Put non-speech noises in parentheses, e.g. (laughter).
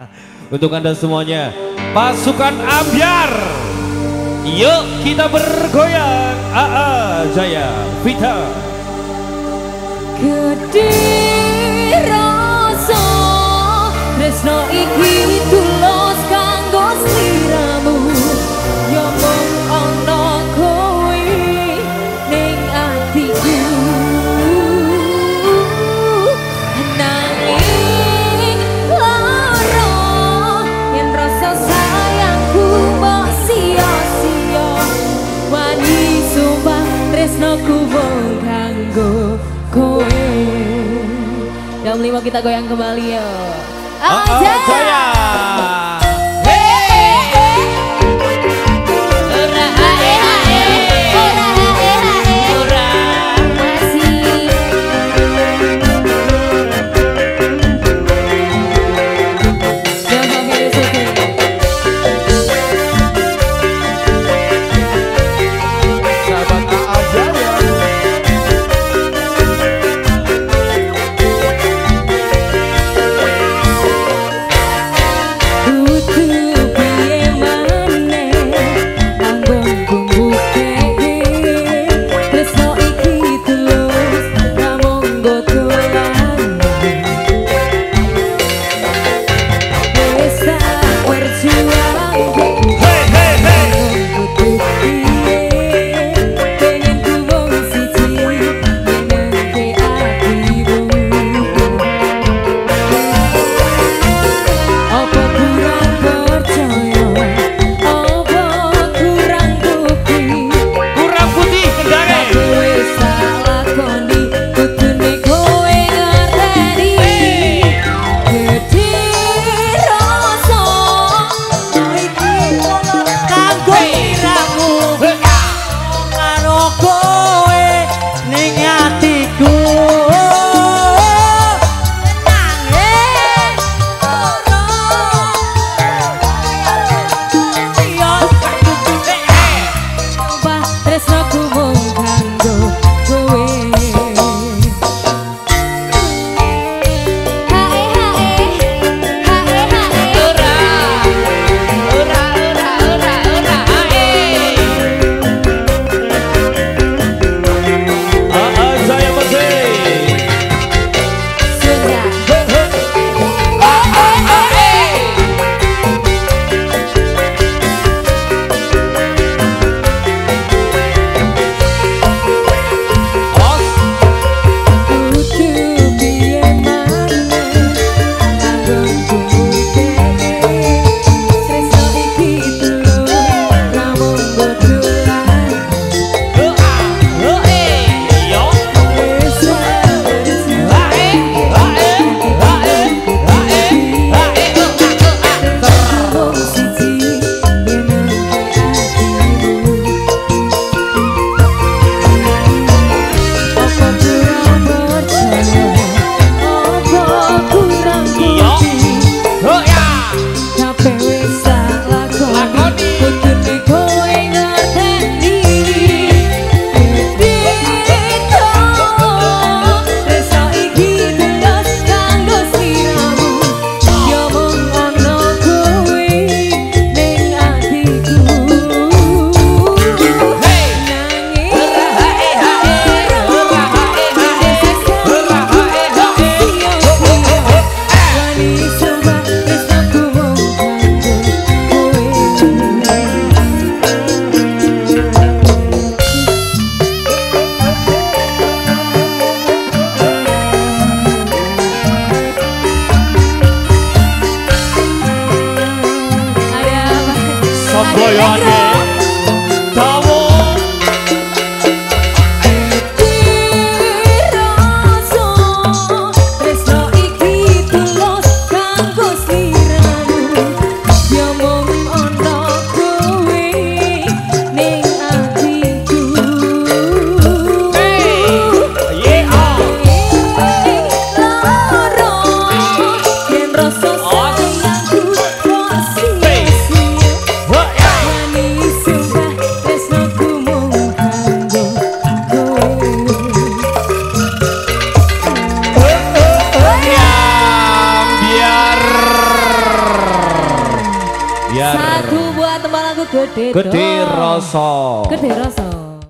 (laughs) Untuk Anda semuanya, pasukan Ambyar. Yuk kita bergoyang. AA Jaya Vita. Gede. kowe. Jam lima kita goyang kembali yuk. Oh, oh, oh. Gede Gede rasa. Gede rasa.